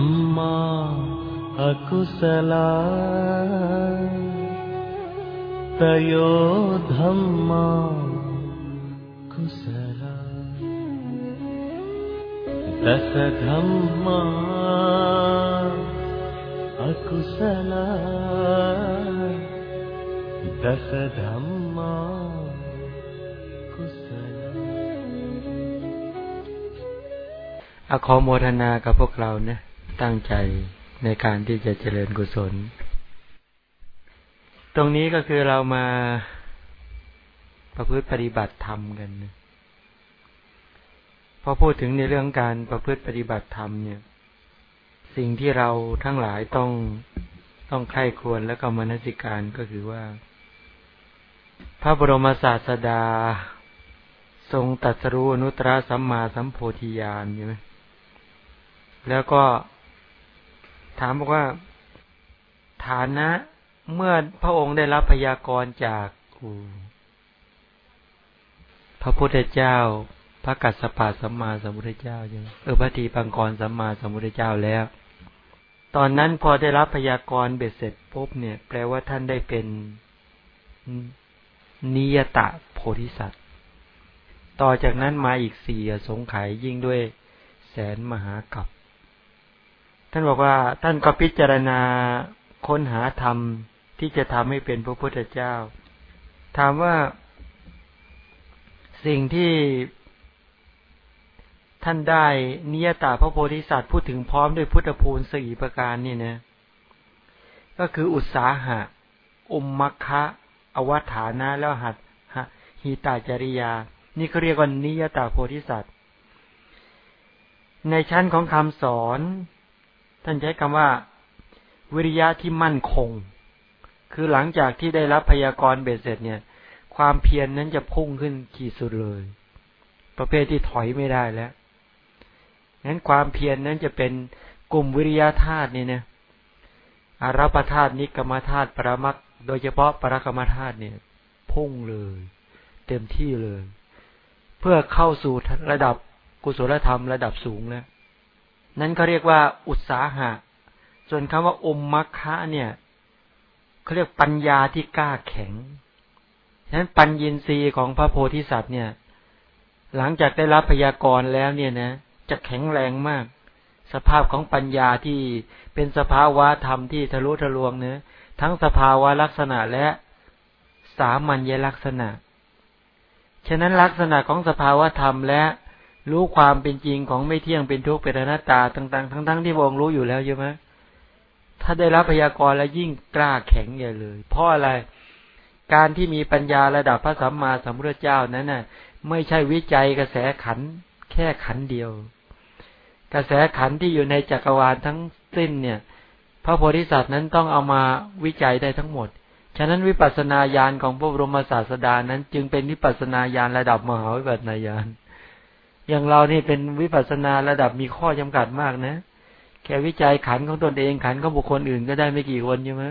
అమ్మా అకుశల తయోధమ్మా కుశల దశమ్మా అకుశల దశమ్మా อขอโมทนากับพวกเรานะ ตั้งใจในการที่จะเจริญกุศล ตรงนี้ก็คือเรามาประพฤติปฏิบัติธรรมกันนะพอพูดถึงในเรื่องการประพฤติปฏิบัติธรรมเนี่ย สิ่งที่เราทั้งหลายต้องต้องใคร่ควรแล้วก็มนสิการก็คือว่า พระบรมศาสดา ทรงตัดสรู้อนุตตรสัมมาสัมโพธิญาณใช่ไหมแล้วก็ ถามบอกว่า ฐานะเมื่อพระองค์ได้รับพยากรณ์จากพระพุทธเจ้า พระกัสสปะสัมมาสัมพุทธเจ้าใช่ไหมเออพระทีปังกรสัมมาสัมพุทธเจ้าแล้ว ตอนนั้นพอได้รับพยากรณ์เบ็ดเสร็จปุ๊บเนี่ย แปลว่าท่านได้เป็นนิยตะโพธิสัตว์ ต่อจากนั้นมาอีกสี่สงไขยยิ่งด้วยแสนมหากับ ท่านบอกว่าท่านก็พิจารณาค้นหาธรรมที่จะทำให้เป็นพระพุทธเจ้า ถามว่าสิ่งที่ท่านได้นิยตาพระโพธิสัตว์พูดถึงพร้อมด้วยพุทธภูมิสี่ประการนี่นะ ก็คืออุตสาหะ อุมมัคคะอวัฏฐานะแล้วหัดหิตาจริยา นี่เขาเรียกว่านิยตาโพธิสัตว์ ในชั้นของคำสอน ท่านใช้คำว่า วิริยะที่มั่นคง คือหลังจากที่ได้รับพยากรณ์เบ็ดเสร็จเนี่ย ความเพียรนนั้นจะพุ่งขึ้นขีดสุดเลย ประเภทที่ถอยไม่ได้แล้วนั้นความเพียรนนั้นจะเป็นกลุ่มวิริยะธาตุนี่เนี่ยอารัปธาตุนิกรรมธาตุปรมักโดยเฉพาะปรกรรมธาตุเนี่ย พุ่งเลย เต็มที่เลย เพื่อเข้าสู่ระดับกุศลธรรมระดับสูงแล้ว นั้นเขาเรียกว่าอุตสาหะ ส่วนคำว่าอมมัคคะเนี่ยเขาเรียกปัญญาที่กล้าแข็งฉะนั้นปัญญีนีของพระโพธิสัตว์เนี่ย หลังจากได้รับพยากรณ์แล้วเนี่ยนะ จะแข็งแรงมาก สภาพของปัญญาที่เป็นสภาวะธรรมที่ทะลุทะลวงเนื้อทั้งสภาวะลักษณะและสามัญญลักษณะ ฉะนั้นลักษณะของสภาวะธรรมและ รู้ความเป็นจริงของไม่เที่ยงเป็นทุกข์เป็นอนัตตาต่าง ๆ ทั้ง ๆ ที่วงรู้อยู่แล้วใช่ไหมถ้าได้รับพยากรณ์แล้วยิ่งกล้าแข็งใหญ่เลย เพราะอะไร การที่มีปัญญาระดับพระสัมมาสัมพุทธเจ้านั้นน่ะ ไม่ใช่วิจัยกระแสขันแค่ขันเดียว กระแสขันที่อยู่ในจักรวาลทั้งสิ้นเนี่ย พระโพธิสัตว์นั้นต้องเอามาวิจัยได้ทั้งหมด ฉะนั้นวิปัสสนาญาณของพระบรมศาสดานั้น จึงเป็นวิปัสสนาญาณระดับมหาวิปัสสนาญาณ อย่างเรานี่เป็นวิปัสสนาระดับมีข้อจำกัดมากนะ แค่วิจัยขันของตนเองขันของบุคคลอื่นก็ได้ไม่กี่คนใช่ไหม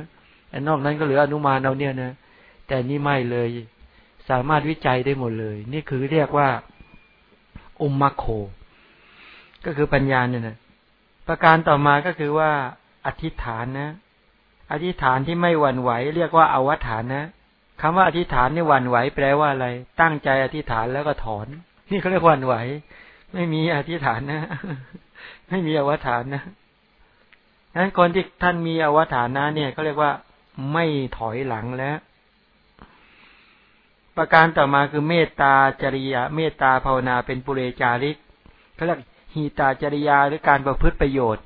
ไอ้นอกนั้นก็เหลืออนุมานเราเนี่ยนะ แต่นี่ไม่เลย สามารถวิจัยได้หมดเลย นี่คือเรียกว่าอุมมัคโค ก็คือปัญญาเนี่ยนะประการต่อมาก็คือว่าอธิษฐานนะ อธิษฐานที่ไม่หวั่นไหว เรียกว่าอวัฐานนะคำว่าอธิษฐานนี่หวั่นไหวแปลว่าอะไร ตั้งใจอธิษฐานแล้วก็ถอน นี่เขาเรียกวันไหว ไม่มีอธิษฐานนะ ไม่มีอวฐานนะนั้นคนที่ท่านมีอวฐานนะ เนี่ยเขาเรียกว่าไม่ถอยหลังแล้ว ประการต่อมาคือเมตตาจริยาเมตตาภาวนาเป็นปุเรจาริกเขาเรียกหีตาจริยาหรือการประพฤติประโยชน์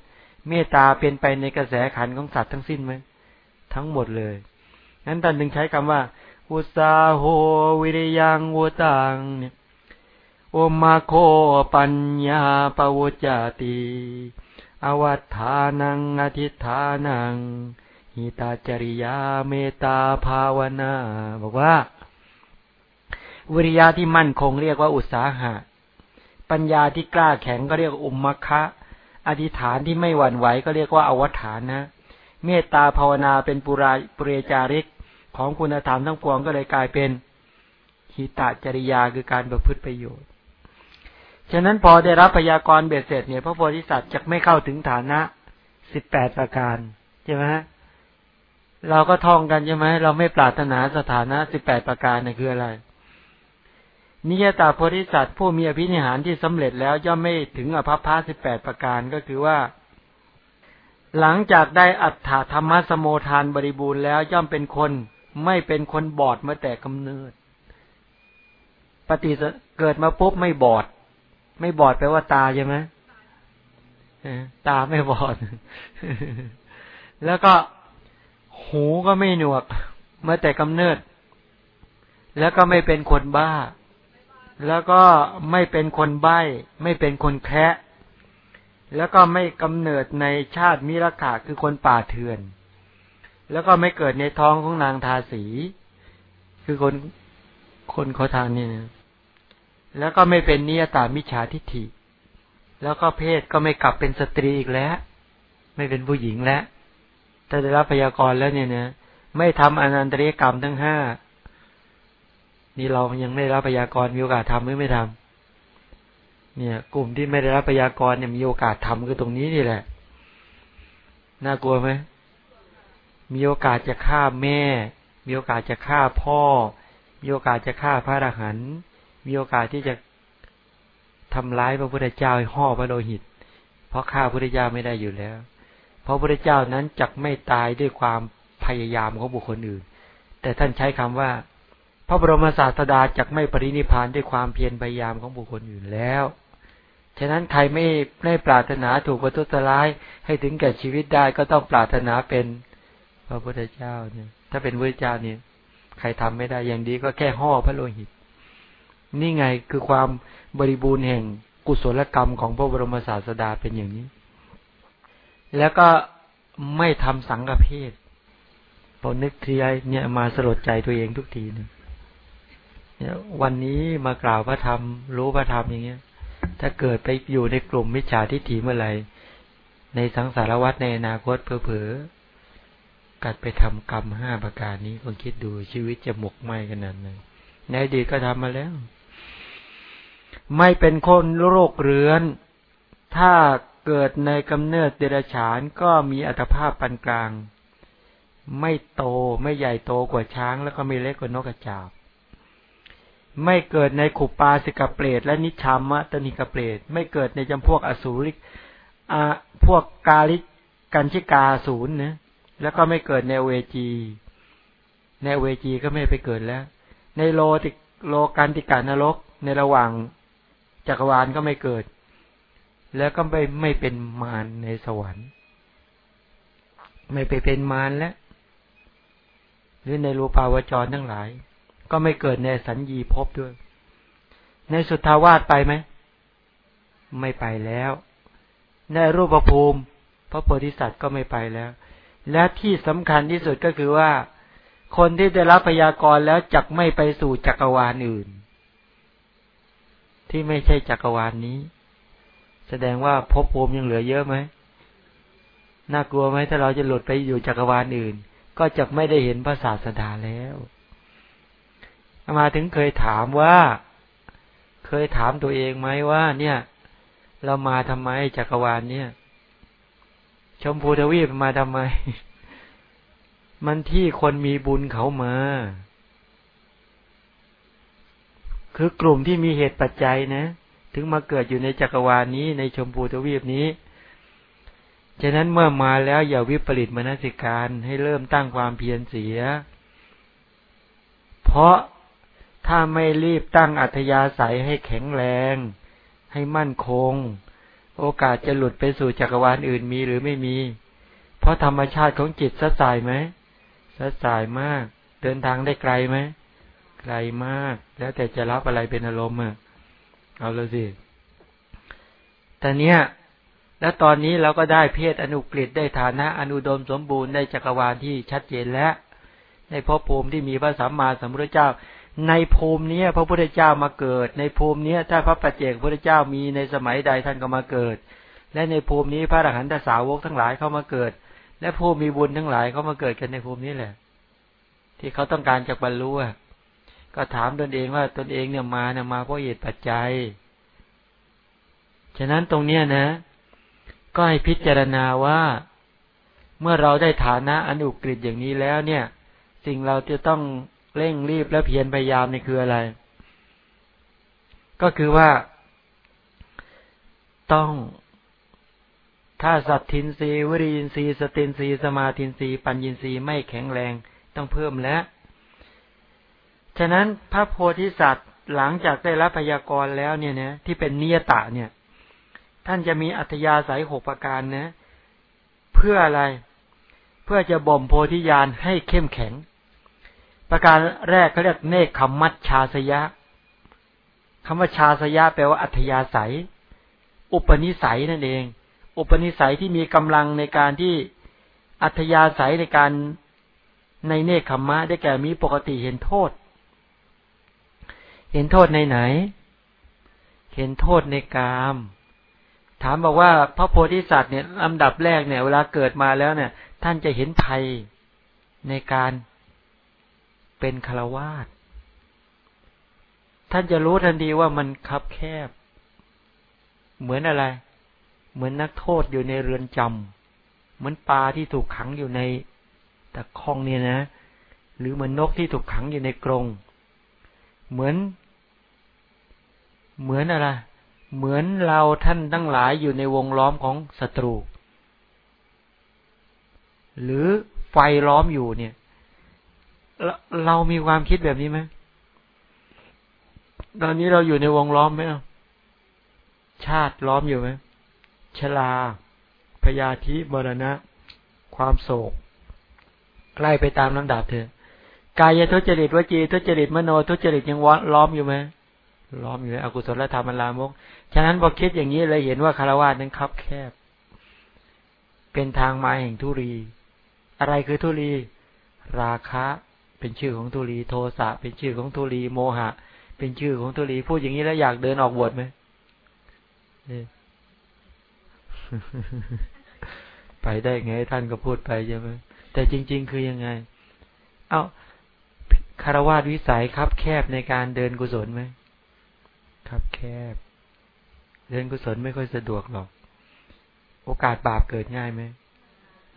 เมตตาเป็นไปในกระแสขันของสัตว์ทั้งสิ้นไหมทั้งหมดเลยนั้นท่านจึงใช้คำว่าอุสาโหวิริยังวุตังเนี่ย โอมาโคปัญญาปวุจติอวัฏฐานังอธิฐานังหิตาจริยาเมตาภาวนา บอกว่า วิริยะที่มั่นคงเรียกว่าอุตสาหะ ปัญญาที่กล้าแข็งก็เรียกอุมมะคะ อธิษฐานที่ไม่หวั่นไหวก็เรียกว่าอวัฏฐานนะ เมตตาภาวนาเป็นปุราปุเรจาริกของคุณธรรมทั้งปวงก็เลยกลายเป็นหิตะจริยาคือการประพฤติประโยชน์ ฉะนั้นพอได้รับพยากรณ์เบ็ดเสร็จเนี่ยพระโพธิสัตว์จะไม่เข้าถึงฐานะสิบแปดประการใช่ไหมเราก็ท่องกันใช่ไหมเราไม่ปรารถนาสถานะสิบแปดประการเนี่ยคืออะไร นิยตาโพธิสัตว์ผู้มีอภินิหารที่สำเร็จแล้วย่อมไม่ถึงอภัพพาสิบแปดประการก็คือว่า หลังจากได้อัตถธรรมสโมทานบริบูรณ์แล้วย่อมเป็นคนไม่เป็นคนบอดเมื่อแต่กำเนิด ปฏิเกิดมาปุ๊บไม่บอด ไม่บอดแปลว่าตาใช่ไหมตาไม่บอด แล้วก็หูก็ไม่หนวก เมื่อแต่กำเนิด แล้วก็ไม่เป็นคนบ้า แล้วก็ไม่เป็นคนใบ้ ไม่เป็นคนแคะแล้วก็ไม่กำเนิดในชาติมิรกะคือคนป่าเถื่อน แล้วก็ไม่เกิดในท้องของนางทาสี คือคนคนเขาทางนี่นะ แล้วก็ไม่เป็นนิยตามิจฉาทิฏฐิ แล้วก็เพศก็ไม่กลับเป็นสตรีอีกแล้ว ไม่เป็นผู้หญิงแล้วถ้าได้รับพยากรแล้วเนี่ยนะไม่ทำอนันตริยกรรมทั้งห้านี่เรายังไม่ได้รับพยากรมีโอกาสทำหรือไม่ทำเนี่ย กลุ่มที่ไม่ได้รับพยากรเนี่ยมีโอกาสทำคือตรงนี้นี่แหละ น่ากลัวไหมมีโอกาสจะฆ่าแม่ มีโอกาสจะฆ่าพ่อ มีโอกาสจะฆ่าพระอรหันต์ มีโอกาสที่จะทำร้ายพระพุทธเจ้าให้ห่อพระโลหิต เพราะฆ่าพระพุทธเจ้าไม่ได้อยู่แล้วพระพุทธเจ้านั้นจักไม่ตายด้วยความพยายามของบุคคลอื่น แต่ท่านใช้คำว่า พระบรมศาสดาจักไม่ปรินิพานด้วยความเพียรพยายามของบุคคลอื่นแล้ว ฉะนั้นใครไม่ไม่ปรารถนาถูกประทุษร้ายให้ถึงแก่ชีวิตได้ก็ต้องปรารถนาเป็นพระพุทธเจ้าเนี่ย ถ้าเป็นพระเจ้าเนี่ย ใครทำไม่ได้อย่างดีก็แค่ห่อพระโลหิต นี่ไงคือความบริบูรณ์แห่งกุศลกรรมของพระบรมศาสดาเป็นอย่างนี้ แล้วก็ไม่ทำสังฆเพศพอนึกทีไรเนี่ยมาสลดใจตัวเองทุกทีนึงเนี่ยวันนี้มากล่าวพระธรรม รู้พระธรรมอย่างเงี้ย ถ้าเกิดไปอยู่ในกลุ่มมิจฉาทิฏฐิเมื่อไหร่ในสังสารวัฏในอนาคตเผลอๆกัดไปทำกรรมห้าประการนี้คนคิดดูชีวิตจะหมกไหมขนาดไหนในอดีตก็ทำมาแล้ว ไม่เป็นคนโรคเรื้อน ถ้าเกิดในกำเนิดเดรัจฉานก็มีอัตภาพปานกลาง ไม่โตไม่ใหญ่โตกว่าช้าง แล้วก็ไม่เล็กกว่านกกระจาบ ไม่เกิดในขุปาสิกเปรตและนิชามะตนิกเปรตไม่เกิดในจำพวกอสูริกอพวกกาลิกันชิกาศูนย์นะแล้วก็ไม่เกิดในเวจีในเวจีก็ไม่ไปเกิดแล้ว ในโลติโลกันติการนรกในระหว่าง จักรวาลก็ไม่เกิด แล้วก็ไม่ไม่เป็นมารในสวรรค์ ไม่ไปเป็นมารแล้วหรือในรูปาวจรทั้งหลาย ก็ไม่เกิดในสัญญีพบด้วย ในสุทธาวาสไปไหม ไม่ไปแล้ว ในรูปภูมิ พระโพธิสัตว์ก็ไม่ไปแล้ว และที่สำคัญที่สุดก็คือว่า คนที่ได้รับพยากรแล้วจักไม่ไปสู่จักรวาลอื่น ที่ไม่ใช่จักรวาลนนี้ แสดงว่าภพภูมิยังเหลือเยอะไหมน่ากลัวไหมถ้าเราจะหลุดไปอยู่จักรวาลอื่น ก็จะไม่ได้เห็นพระศาสดาแล้วมาถึงเคยถามว่า เคยถามตัวเองไหมว่า เนี่ย เรามาทำไมจักรวาลเนี่ย ชมพูทวีปมาทำไม มันที่คนมีบุญเขามา คือกลุ่มที่มีเหตุปัจจัยนะ ถึงมาเกิดอยู่ในจักรวาลนี้ในชมพูทวีปนี้ ฉะนั้นเมื่อมาแล้วอย่าวิปริตมนสิการให้เริ่มตั้งความเพียรเสีย เพราะถ้าไม่รีบตั้งอัธยาศัยให้แข็งแรง ให้มั่นคง โอกาสจะหลุดไปสู่จักรวาลอื่นมีหรือไม่มี เพราะธรรมชาติของจิตสัดสายไหมสัดสายมาก เดินทางได้ไกลไหม ไกลมาก แล้วแต่จะรับอะไรเป็นอารมณ์อะเอาเลยสิแต่เนี้ยแล้วตอนนี้เราก็ได้เพศอนุกฤษได้ฐานะอนุดมสมบูรณ์ได้จักรวาลที่ชัดเจนแล้วในภพภูมิที่มีพระสัมมาสัมพุทธเจ้า ในภูมินี้พระพุทธเจ้ามาเกิด ในภูมินี้ถ้าพระปัจเจกพุทธเจ้ามีในสมัยใดท่านก็มาเกิด และในภูมินี้พระอรหันตสาวกทั้งหลายเข้ามาเกิด และผู้มีบุญทั้งหลายเข้ามาเกิดกันในภูมินี้แหละ ที่เขาต้องการจะบรรลุอะ ก็ถามตนเองว่าตนเองเนี่ยมาเนี่ยมาเพราะเหตุปัจจัย ฉะนั้นตรงเนี้ยนะ ก็ให้พิจารณาว่า เมื่อเราได้ฐานะอนุกฤษอย่างนี้แล้วเนี่ย สิ่งเราจะต้องเร่งรีบและเพียรพยายามนี่คืออะไร ก็คือว่า ต้องถ้าสัตทินรีวิรินรีสตินรีสมาทินรีปัญญินรีไม่แข็งแรงต้องเพิ่มแล้ว ฉะนั้นพระโพธิสัตว์หลังจากได้รับพยากรณ์แล้วเนี่ยนะที่เป็นนิยตะเนี่ย ท่านจะมีอัธยาศัยหกประการนะ เพื่ออะไร เพื่อจะบ่มโพธิญาณให้เข้มแข็ง ประการแรกเขาเรียกเนคขมัชชาสยะคำว่าชาสยะแปลว่าอัธยาศัย อุปนิสัยนั่นเอง อุปนิสัยที่มีกำลังในการที่อัธยาศัยในการในเนคขมมะได้แก่มีปกติเห็นโทษ เห็นโทษในไหน เห็นโทษในกาม ถามบอกว่าพระโพธิสัตว์เนี่ยลำดับแรกเนี่ย เวลาเกิดมาแล้วเนี่ย ท่านจะเห็นภัยในการเป็นคารวาสท่านจะรู้ทันทีว่ามันคับแคบ เหมือนอะไร เหมือนนักโทษอยู่ในเรือนจำเหมือนปลาที่ถูกขังอยู่ในตะคองเนี่ยนะ หรือเหมือนนกที่ถูกขังอยู่ในกรง เหมือน เหมือนอะไร เหมือนเราท่านทั้งหลายอยู่ในวงล้อมของศัตรู หรือไฟล้อมอยู่เนี่ย เรามีความคิดแบบนี้ไหมตอนนี้เราอยู่ในวงล้อมไหมชาติล้อมอยู่ไหมชลาพยาธิมรณะ ความโศกใกล้ไปตามลำดับเถอะกายทุจริตวจีทุจริตมโนทุจริตยังวล้อมอยู่ไหม ล้อมอยู่ในอกุศลธรรมลามก ฉะนั้นพอคิดอย่างนี้เลยเห็นว่าคารวะนั้นคับแคบ เป็นทางมาแห่งทุรี อะไรคือทุรี ราคะเป็นชื่อของทุรี โทสะเป็นชื่อของทุรี โมหะ เป็นชื่อของทุรี พูดอย่างนี้แล้วอยากเดินออกบวชไหมไปได้ไงท่านก็พูดไปใช่ไหมแต่จริง ๆ คือยังไง เอา้าคารวาสวิสัยครับแคบในการเดินกุศลไหม ครับแคบเดินกุศลไม่ค่อยสะดวกหรอก โอกาสบาปเกิดง่ายไหม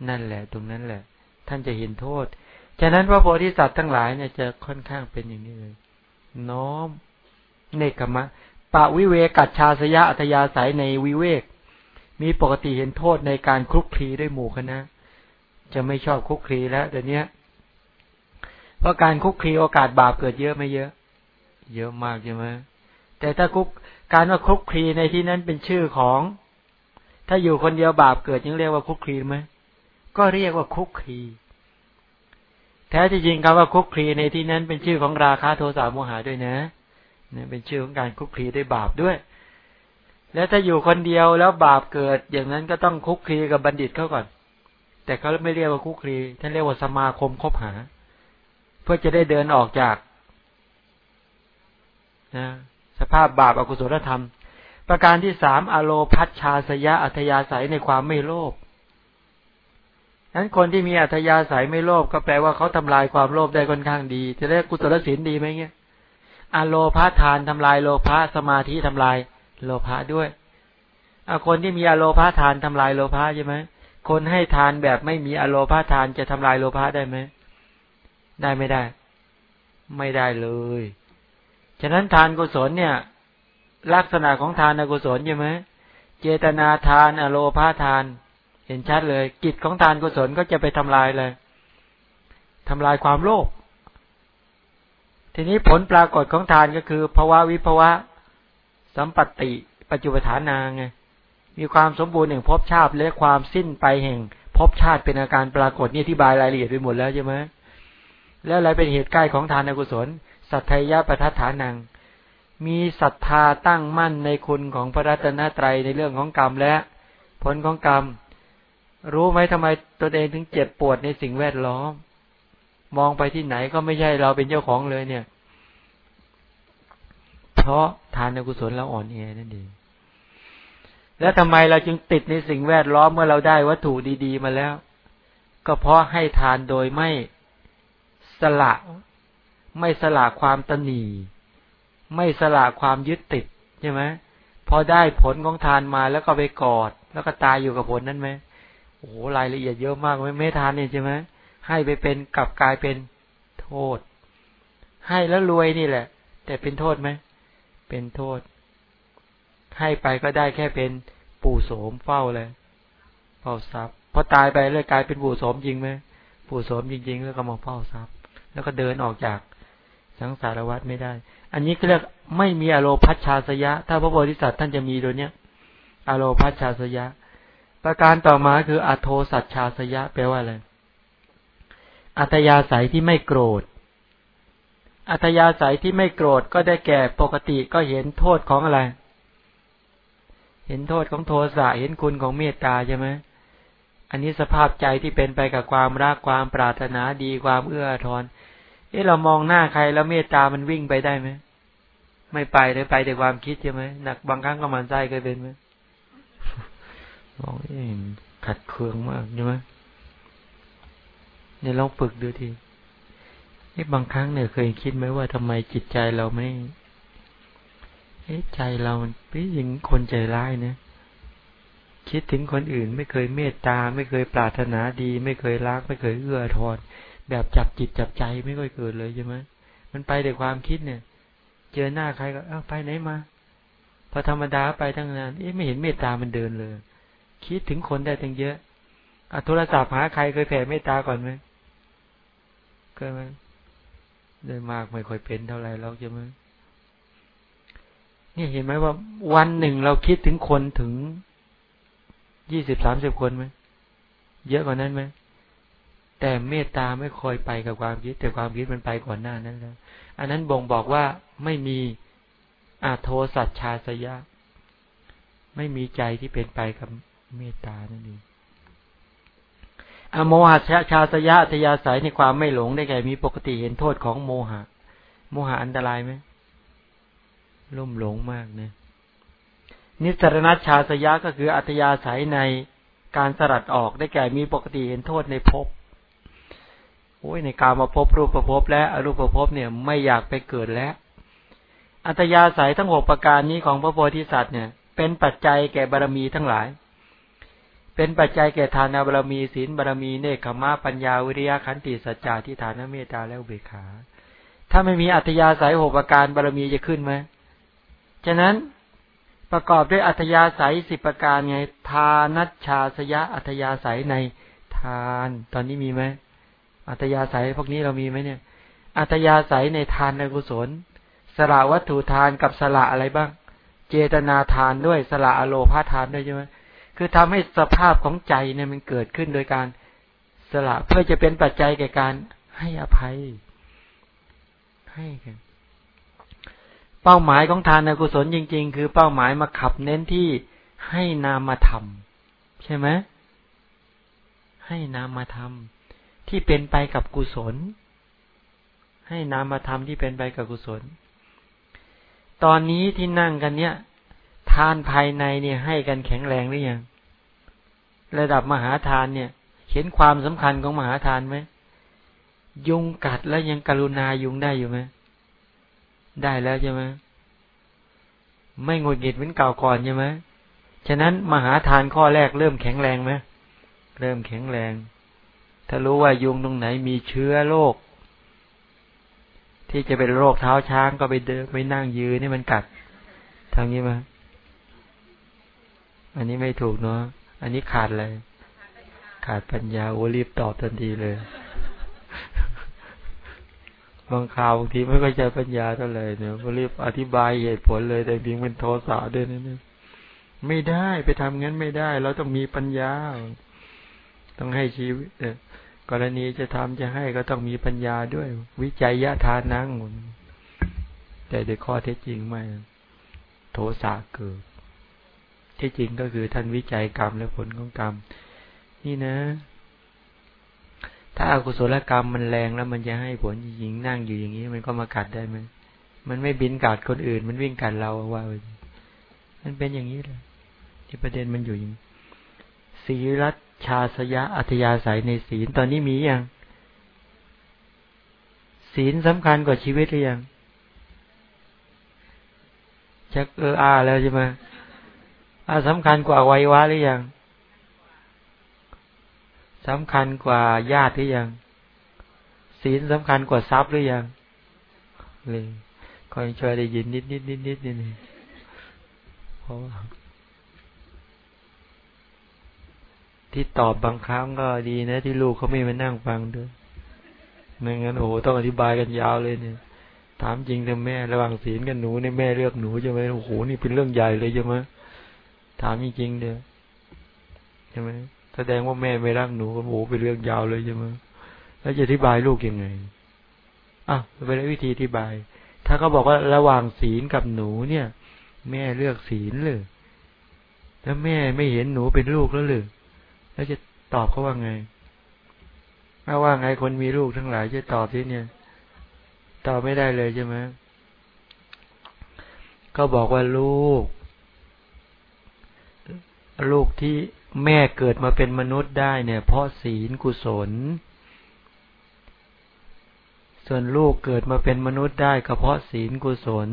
นั่นแหละ ตรงนั้นแหละ ท่านจะเห็นโทษ ฉะนั้นพระโพธิสัตว์ทั้งหลายเนี่ยจะค่อนข้างเป็นอย่างนี้เลย น้อม เนกขมะปะวิเวกัจชาสยะอัตยาสายในวิเวก มีปกติเห็นโทษในการคลุกคลีด้วยหมู่คณะ จะไม่ชอบคลุกคลีแล้วเดี๋ยวนี้เพราะการคุกคีโอกาสบาปเกิดเยอะไม่เยอะ เยอะมากใช่ไหม แต่ถ้าคุกการว่าคุกคีในที่นั้นเป็นชื่อของ ถ้าอยู่คนเดียวบาปเกิดยังเรียกว่าคุกคีไหมก็เรียกว่าคุกคีแท้ที่จริงคำว่าคุกคีในที่นั้นเป็นชื่อของราคาโทสะโมหะด้วยนะเนี่ยเป็นชื่อของการคุกคีด้วยบาปด้วย แล้วถ้าอยู่คนเดียวแล้วบาปเกิด อย่างนั้นก็ต้องคุกคีกับบัณฑิตเขาก่อน แต่เขาไม่เรียกว่าคุกคีท่านเรียกว่าสมาคมคบหา เพื่อจะได้เดินออกจากนะ สภาพบาปอกุศลธรรม ประการที่สามอโลพัชชาสยะอัธยาศัยในความไม่โลภนั้นคนที่มีอัธยาศัยไม่โลภก็แปลว่าเขาทำลายความโลภได้ค่อนข้างดี จะเรียกกุศลศีลดีไหมเงี้ยอโลภาทานทำลายโลภะสมาธิทำลายโลภะด้วยเอาคนที่มีอโลภาทานทำลายโลภะใช่ไหมคนให้ทานแบบไม่มีอโลภาทานจะทำลายโลภะได้ไหมได้ไม่ได้ ไม่ได้เลย ฉะนั้นทานกุศลเนี่ย ลักษณะของทานกุศลใช่ไหมเจตนาทานอโลภาทาน เห็นชัดเลย กิจของทานกุศลก็จะไปทำลายเลยทำลายความโลภทีนี้ผลปรากฏของทานก็คือภาวะวิภาวะ สัมปติ ปัจจุบันนาไงมีความสมบูรณ์แห่งภพชาติและความสิ้นไปแห่งภพชาติเป็นอาการปรากฏนี่อธิบายรายละเอียดไปหมดแล้วใช่ไหมแล้วอะไรเป็นเหตุใกล้ของทานกุศล สัตยยประทัดฐานัง มีศรัทธาตั้งมั่นในคุณของพระรัตนตรัยในเรื่องของกรรมและผลของกรรม รู้ไหมทำไมตนเองถึงเจ็บปวดในสิ่งแวดล้อม มองไปที่ไหนก็ไม่ใช่เราเป็นเจ้าของเลยเนี่ย เพราะทานกุศลเราอ่อนแอนั่นเองแล้วทำไมเราจึงติดในสิ่งแวดล้อมเมื่อเราได้วัตถุดี ๆ มาแล้ว ก็เพราะให้ทานโดยไม่สละ ไม่สละความตนีไม่สละความยึดติดใช่ไหมพอได้ผลของทานมาแล้วก็ไปกอด แล้วก็ตายอยู่กับผลนั้นไหมโอ้โหรายละเอียดเยอะมากไม่ไม่ทานเนี่ยใช่ไหมให้ไปเป็นกลับกลายเป็นโทษ ให้แล้วรวยนี่แหละ แต่เป็นโทษไหมเป็นโทษ ให้ไปก็ได้แค่เป็นปู่โสมเฝ้าเลยเฝ้าทรัพย์พอตายไปเลยกลายเป็นปู่โสมจริงไหมปู่โสมจริง ๆ แล้วก็มาเฝ้าทรัพย์ แล้วก็เดินออกจาก สังสารวัฏไม่ได้ อันนี้เรียกไม่มีอโลพัชชาสยะ ถ้าพระโพธิสัตว์ท่านจะมีตัวเนี้ยอโลพัชชาสยะ ประการต่อมาคืออโทสัจชาสยะแปลว่าอะไร อัตยาศัยที่ไม่โกรธ อัตยาศัยที่ไม่โกรธก็ได้แก่ปกติก็เห็นโทษของอะไร เห็นโทษของโทสะ เห็นคุณของเมตตาใช่ไหมอันนี้สภาพใจที่เป็นไปกับความรักความปรารถนาดีความเอื้อทอน เอ๊ะเรามองหน้าใครแล้วเมตตามันวิ่งไปได้ไหมไม่ไปเลยไปแต่ความคิดใช่ไหมหนักบางครั้งก็มันไส้เคยเป็นไหมมองเองขัดเคืองมากใช่ไหมเนี่ยลองฝึกดูทีนี่บางครั้งเนี่ยเคยคิดไหมว่าทำไมจิตใจเราไม่เอ๊ะใจเรามันเป็นอย่างคนใจร้ายเนี่ยคิดถึงคนอื่น ไม่เคยเมตตา ไม่เคยปรารถนาดี ไม่เคยรัก ไม่เคยเอื้อทอน แบบจับจิตจับใจไม่ค่อยเกิดเลยใช่ไหมมันไปแต่ความคิดเนี่ย เจอหน้าใครก็เอ้าไปไหนมาพอธรรมดาไปทั้งนั้นเอ๊ะไม่เห็นเมตตามันเดินเลย คิดถึงคนได้ตั้งเยอะอะโทรศัพท์หาใครเคยแผ่เมตตาก่อนไหมเคยไหมได้มากไม่ค่อยเป็นเท่าไหร่เราใช่ไหมนี่เห็นไหมว่า วันหนึ่งเราคิดถึงคนถึงยี่สิบสามสิบคนไหมเยอะกว่านั้นไหม แต่เมตตาไม่คอยไปกับความคิด แต่ความคิดมันไปก่อนหน้านั้นแล้ว อันนั้นบ่งบอกว่าไม่มีอาโทสัจชาสยะ ไม่มีใจที่เป็นไปกับเมตตานั่นเองอโมหะชาสยะอัตยาศัยในความไม่หลงได้แก่มีปกติเห็นโทษของโมหะ โมหะอันตรายไหมลุ่มหลงมากเนี่ยนิสรณชาสยะก็คืออัตยาศัยในการสลัดออกได้แก่มีปกติเห็นโทษในภพ อ้ยในการมาพบรูปประพบและอรูปประพบเนี่ยไม่อยากไปเกิดแล้ว อัตยาศัยทั้งหกประการนี้ของพระโพธิสัตว์เนี่ย เป็นปัจจัยแก่บารมีทั้งหลาย เป็นปัจจัยแก่ทานบารมีศีลบารมีเนคขมาปัญญาวิริยะขันติสัจจะทิฏฐานเมตตาและอุเบกขา ถ้าไม่มีอัตยาศัยหกประการบารมีจะขึ้นไหมฉะนั้นประกอบด้วยอัธยาศัยสิบประการไง ทานัชชาสยะอัธยาศัยในทาน ตอนนี้มีไหม อัธยาศัยพวกนี้เรามีไหมเนี่ย อัธยาศัยในทานในกุศล สละวัตถุทานกับสละอะไรบ้าง เจตนาทานด้วยสละอโลพาทานด้วยใช่ไหมคือทำให้สภาพของใจเนี่ยมันเกิดขึ้นโดยการสละเพื่อจะเป็นปัจจัยแก่การให้อภัย ให้กันเป้าหมายของทานกุศลจริง ๆ คือเป้าหมายมาขับเน้นที่ให้นามมาทำใช่ไหมให้นามมา ที่เป็นไปกับกุศล ให้นามมาทำที่เป็นไปกับกุศล ตอนนี้ที่นั่งกันเนี่ย ทานภายในเนี่ยให้กันแข็งแรงหรือยัง ระดับมหาทานเนี่ย เห็นความสำคัญของมหาทานไหม ยุงกัดแล้วยังกรุณายุงได้อยู่ไหม ได้แล้วใช่ไหมไม่งดหงิดเหมือนเก่าก่อนใช่ไหมฉะนั้นมหาทานข้อแรกเริ่มแข็งแรงไหมเริ่มแข็งแรง ถ้ารู้ว่ายุงตรงไหนมีเชื้อโรคที่จะเป็นโรคเท้าช้างก็ไปเดินไปนั่งยืนนี่มันกัดทางนี้มาอันนี้ไม่ถูกเนาะอันนี้ขาดเลย ขาดปัญญาโอรีบตอบทันทีเลย บางข่าวบางทีไม่ค่อยใจปัญญาเท่าไหร่เนี่ยก็รีบอธิบายเหตุผลเลยแต่จริงเป็นโทสะด้วยนี่ไม่ได้ไปทำงั้นไม่ได้ เราต้องมีปัญญา ต้องให้ชีวิตกรณีจะทำจะให้ก็ต้องมีปัญญาด้วย วิจัยยะทานนั่งแต่ในข้อเท็จจริงไม่ โทสะเกิดที่จริงก็คือท่านวิจัยกรรมและผลของกรรม นี่นะ ถ้าอากุศลกรรมมันแรงแล้วมันจะให้ผลหญิงนั่งอยู่อย่างนี้ มันก็มากัดได้ไหมมันไม่บินกัดคนอื่น มันวิ่งกัดเราว่ามันเป็นอย่างนี้เลยที่ประเด็นมันอยู่อย่างศีรัต ชาสยะอัธยาศัยในศีลตอนนี้มีอย่างศีลสำคัญกว่าชีวิตหรือยังชักเอออาแล้วใช่ไหมอาสำคัญกว่าวัยวะหรือยังสำคัญกว่าญาติหรือยัง ศีลสำคัญกว่าทรัพย์หรือยังเลยคอยช่วยได้ยินนิดนิดนิดนิดนี่เพราะว่า ที่ตอบบางครั้งก็ดีนะ ที่ลูกเขาไม่มานั่งฟังด้วยไม่งั้นโอ้โหต้องอธิบายกันยาวเลยเนี่ย ถามจริงแต่แม่ระหว่างศีลกับหนูเนี่ยแม่เลือกหนูใช่ไหมโอ้โหนี่เป็นเรื่องใหญ่เลยใช่ไหมถามจริงเดียวใช่ไหมแสดงว่าแม่ไม่รักหนูก็โอ้โหเป็นเรื่องยาวเลยใช่ไหมแล้วจะอธิบายลูกยังไงอะเป็นวิธีอธิบาย ถ้าเขาบอกว่าระหว่างศีลกับหนูเนี่ย แม่เลือกศีลเลยแล้วแม่ไม่เห็นหนูเป็นลูกแล้วหรือ แล้วจะตอบเขาว่าไงถ้าว่าไงคนมีลูกทั้งหลายจะตอบที่เนี่ย ตอบไม่ได้เลยใช่ไหมก็บอกว่าลูก ลูกที่แม่เกิดมาเป็นมนุษย์ได้เนี่ย เพราะศีลกุศล ส่วนลูกเกิดมาเป็นมนุษย์ได้ก็เพราะศีลกุศล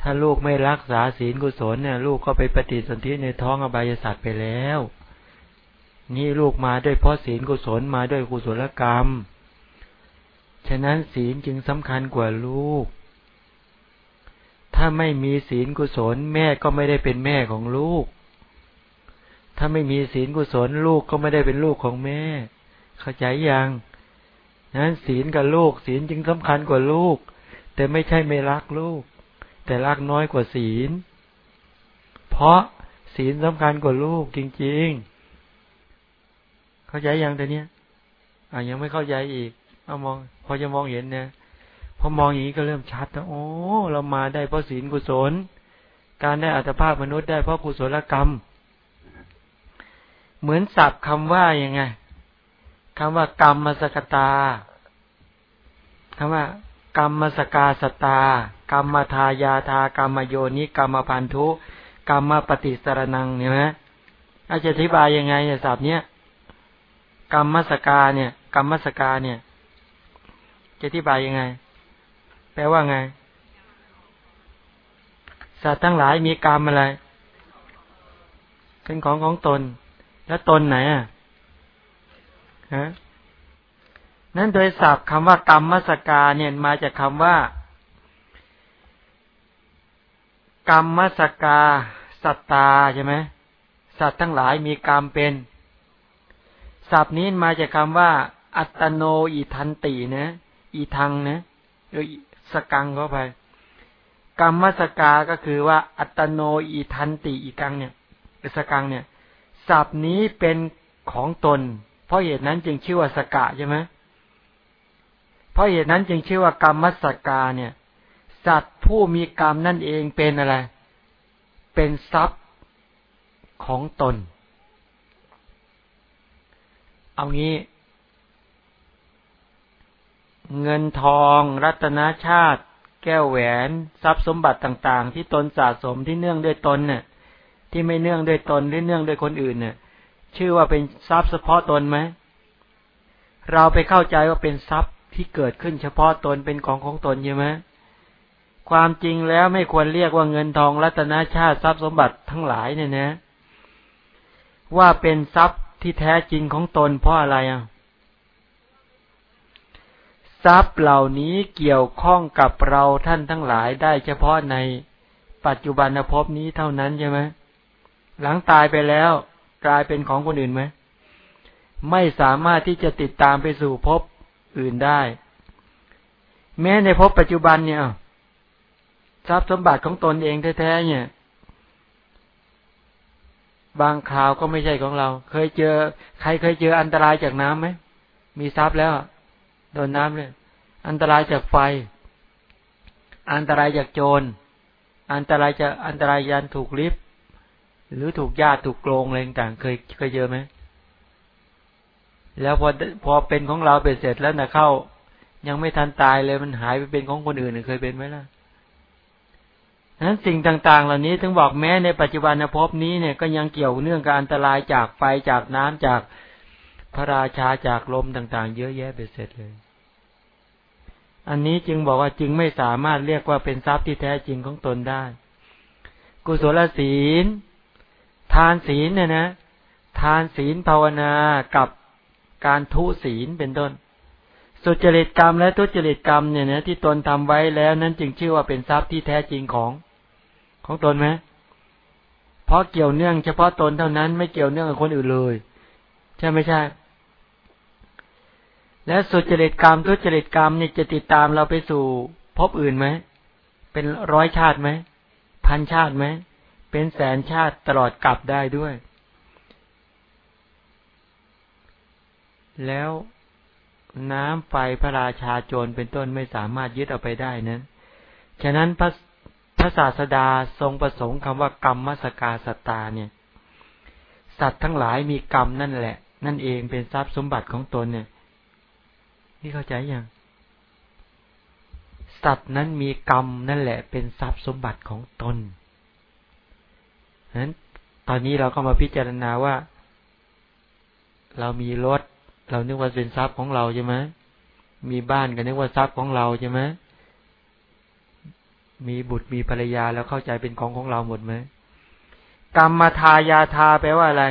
ถ้าลูกไม่รักษาศีลกุศลเนี่ย ลูกก็ไปปฏิสนธิในท้องอบายสัตว์ไปแล้ว นี่ลูกมาด้วยเพราะศีลกุศลมาด้วยกุศลกรรม ฉะนั้นศีลจึงสำคัญกว่าลูก ถ้าไม่มีศีลกุศลแม่ก็ไม่ได้เป็นแม่ของลูก ถ้าไม่มีศีลกุศลลูกก็ไม่ได้เป็นลูกของแม่ เข้าใจยังนั้นศีลกับลูก ศีลจึงสำคัญกว่าลูก แต่ไม่ใช่ไม่รักลูก แต่รักน้อยกว่าศีล เพราะศีลสำคัญกว่าลูกจริง ๆ เข้าใจยังแต่เนี้ยอ่ายังไม่เข้าใจอีก เอามอง พอจะมองเห็นนะพอมองอย่างนี้ก็เริ่มชัดนะโอ้เรามาได้เพราะศีลกุศล การได้อัตภาพมนุษย์ได้เพราะกุศลกรรม เหมือนศัพท์คำว่ายังไงคำว่ากรรมมสกตาคำว่ากรรมมสกาสตา กรรมทายาทากรรมโยนิกรรมพันธุกรรมปฏิสรนังเนี่ยไหมอาจจะอธิบายยังไงเนี่ยศัพท์เนี้ย กรรมมสกาเนี่ย กรรมมสกาเนี่ยจะอธิบายยังไง แปลว่าไง สัตว์ทั้งหลายมีกรรมอะไร เป็นของของตน แล้วตนไหนอะฮะนั้นโดยศัพท์คำว่ากรรมมสกาเนี่ยมาจากคำว่า กรรมมสกา สัตตาใช่ไหมสัตว์ทั้งหลายมีกรรมเป็น ศัพท์นี้มาจากคำว่า อัตโนอิทันตินะ อีทังนะหรือสกังเข้าไปกรรมสกาก็คือว่า อัตโนอิทันติอีกังเนี่ยสกังเนี่ยศัพท์นี้เป็นของตน เพราะเหตุนั้นจึงชื่อว่าสกะใช่ไหมเพราะเหตุนั้นจึงชื่อว่ากรรมมัสกาเนี่ย สัตว์ผู้มีกรรมนั่นเองเป็นอะไร เป็นทรัพย์ของตน เอางี้ เงินทองรัตนชาติ แก้วแหวน ทรัพย์สมบัติต่าง ๆ ที่ตนสะสมที่เนื่องด้วยตนเนี่ยที่ไม่เนื่องด้วยตนหรือเนื่องด้วยคนอื่นเนี่ยชื่อว่าเป็นทรัพย์เฉพาะตนไหมเราไปเข้าใจว่าเป็นทรัพย์ที่เกิดขึ้นเฉพาะตนเป็นของของตนใช่ไหมความจริงแล้วไม่ควรเรียกว่าเงินทองรัตนชาติทรัพย์สมบัติทั้งหลายเนี่ยนะ ว่าเป็นทรัพย์ ที่แท้จริงของตนเพราะอะไรอะทรัพย์เหล่านี้เกี่ยวข้องกับเราท่านทั้งหลายได้เฉพาะในปัจจุบันภพนี้เท่านั้นใช่ไหมหลังตายไปแล้วกลายเป็นของคนอื่นไหมไม่สามารถที่จะติดตามไปสู่ภพอื่นได้ แม้ในภพปัจจุบันเนี่ยทรัพย์สมบัติของตนเองแท้ๆเนี่ย บางคราวก็ไม่ใช่ของเรา เคยเจอ ใครเคยเจออันตรายจากน้ำไหม มีทรัพย์แล้วโดนน้ำเลยอันตรายจากไฟ อันตรายจากโจร อันตรายจากอันตรายยันถูกลิฟต์หรือถูกญาติถูกโกงอะไรต่างเคยเคยเจอไหม แล้วพอพอเป็นของเราไปเสร็จแล้วนะเข้า ยังไม่ทันตายเลยมันหายไปเป็นของคนอื่นเคยเป็นไหมล่ะ นั้นสิ่งต่าง ๆ เหล่านี้ถึงบอกแม้ในปัจจุบันภพนี้เนี่ยก็ยังเกี่ยวเนื่องกับอันตรายจากไฟจากน้ำจากพระราชาจากลมต่าง ๆ เยอะแยะไปเสร็จเลย อันนี้จึงบอกว่าจึงไม่สามารถเรียกว่าเป็นทรัพย์ที่แท้จริงของตนได้ กุศลศีล ทานศีลเนี่ยนะ ทานศีลภาวนากับการทุศีลเป็นต้น สุจริตกรรมและทุจริตกรรมเนี่ยนะที่ตนทำไว้แล้วนั้นจึงชื่อว่าเป็นทรัพย์ที่แท้จริงของ ของตนไหมเพราะเกี่ยวเนื่องเฉพาะตนเท่านั้นไม่เกี่ยวเนื่องกับคนอื่นเลย ใช่ไม่ใช่ และสุจริตกรรมทุจริตกรรมนี่จะติดตามเราไปสู่พบอื่นไหมเป็นร้อยชาติไหมพันชาติไหมเป็นแสนชาติตลอดกลับได้ด้วย แล้วน้ำไฟพระราชาโจรเป็นต้นไม่สามารถยึดเอาไปได้นั้น ฉะนั้นพระ พระศาสดาทรงประสงค์คำว่ากรรมมสกาสตาเนี่ย สัตว์ทั้งหลายมีกรรมนั่นแหละ นั่นเองเป็นทรัพย์สมบัติของตนเนี่ย นี่เข้าใจยังสัตว์นั้นมีกรรมนั่นแหละ เป็นทรัพย์สมบัติของตนนั้นตอนนี้เราก็มาพิจารณาว่า เรามีรถ เรานึกว่าเป็นทรัพย์ของเราใช่ไหมมีบ้านก็นึกว่าทรัพย์ของเราใช่ไหม มีบุตรมีภรรยาแล้วเข้าใจเป็นของของเราหมดไหมกรรมทายาทาแปลว่าอะไร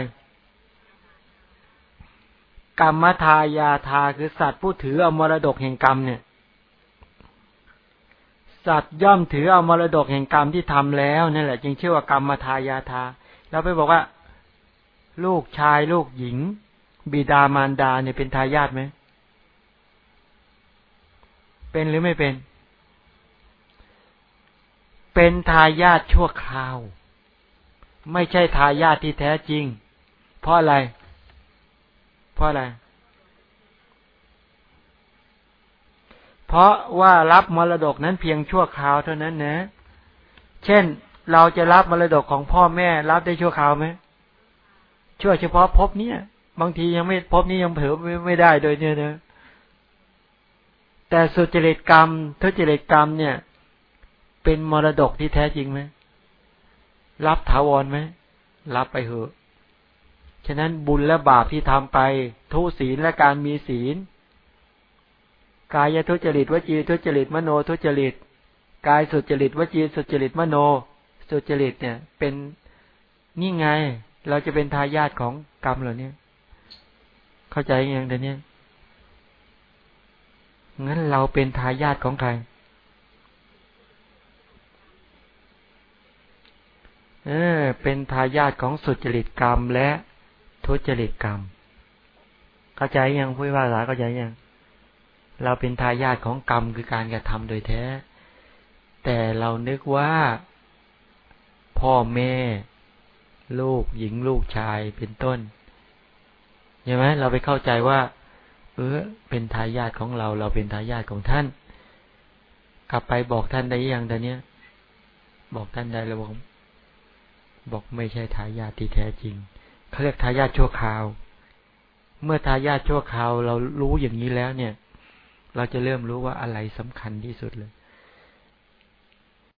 กรรมทายาทาคือสัตว์ผู้ถือเอามรดกแห่งกรรมเนี่ย สัตว์ย่อมถือเอามรดกแห่งกรรมที่ทำแล้วนั่นแหละ จึงชื่อว่ากรรมทายาทาเราไปบอกว่า ลูกชายลูกหญิง บิดามารดาเนี่ยเป็นทายาทไหมเป็นหรือไม่เป็น เป็นทายาทชั่วคราว ไม่ใช่ทายาทที่แท้จริง เพราะอะไร เพราะอะไร เพราะว่ารับมรดกนั้นเพียงชั่วคราวเท่านั้นนะ เช่นเราจะรับมรดกของพ่อแม่ รับได้ชั่วคราวไหมชั่วเฉพาะพบเนี้ยบางทียังไม่พบนี้ยังเผือไม่ได้โดยเนี่ยนะแต่สุจริตกรรมทุจริตกรรมเนี่ย เป็นมรดกที่แท้จริงไหมรับถาวรไหมรับไปเถอะ ฉะนั้นบุญและบาปที่ทำไป ทุศีลและการมีศีล กายทุจริตวจีทุจริตมโนทุจริต กายสุจริตวจีสุจริตมโนสุจริตเนี่ย เป็นนี่ไง เราจะเป็นทายาทของกรรมเหล่านี้เข้าใจยังเดี๋ยวนี้งั้นเราเป็นทายาทของใคร เออ เป็นทายาทของสุจริตกรรมและทุจริตกรรม เข้าใจยังพูดว่าหลาเข้าใจยัง เราเป็นทายาทของกรรมคือการกระทำโดยแท้ แต่เรานึกว่าพ่อแม่ ลูกหญิงลูกชายเป็นต้นใช่ไหมเราไปเข้าใจว่า เออเป็นทายาทของเรา เราเป็นทายาทของท่าน กลับไปบอกท่านได้ยังตอนนี้ย บอกท่านได้แล้วบอก บอกไม่ใช่ทายาทที่แท้จริงเขาเรียกทายาทชั่วคราว เมื่อทายาทชั่วคราว เรารู้อย่างนี้แล้วเนี่ย เราจะเริ่มรู้ว่าอะไรสำคัญที่สุดเลย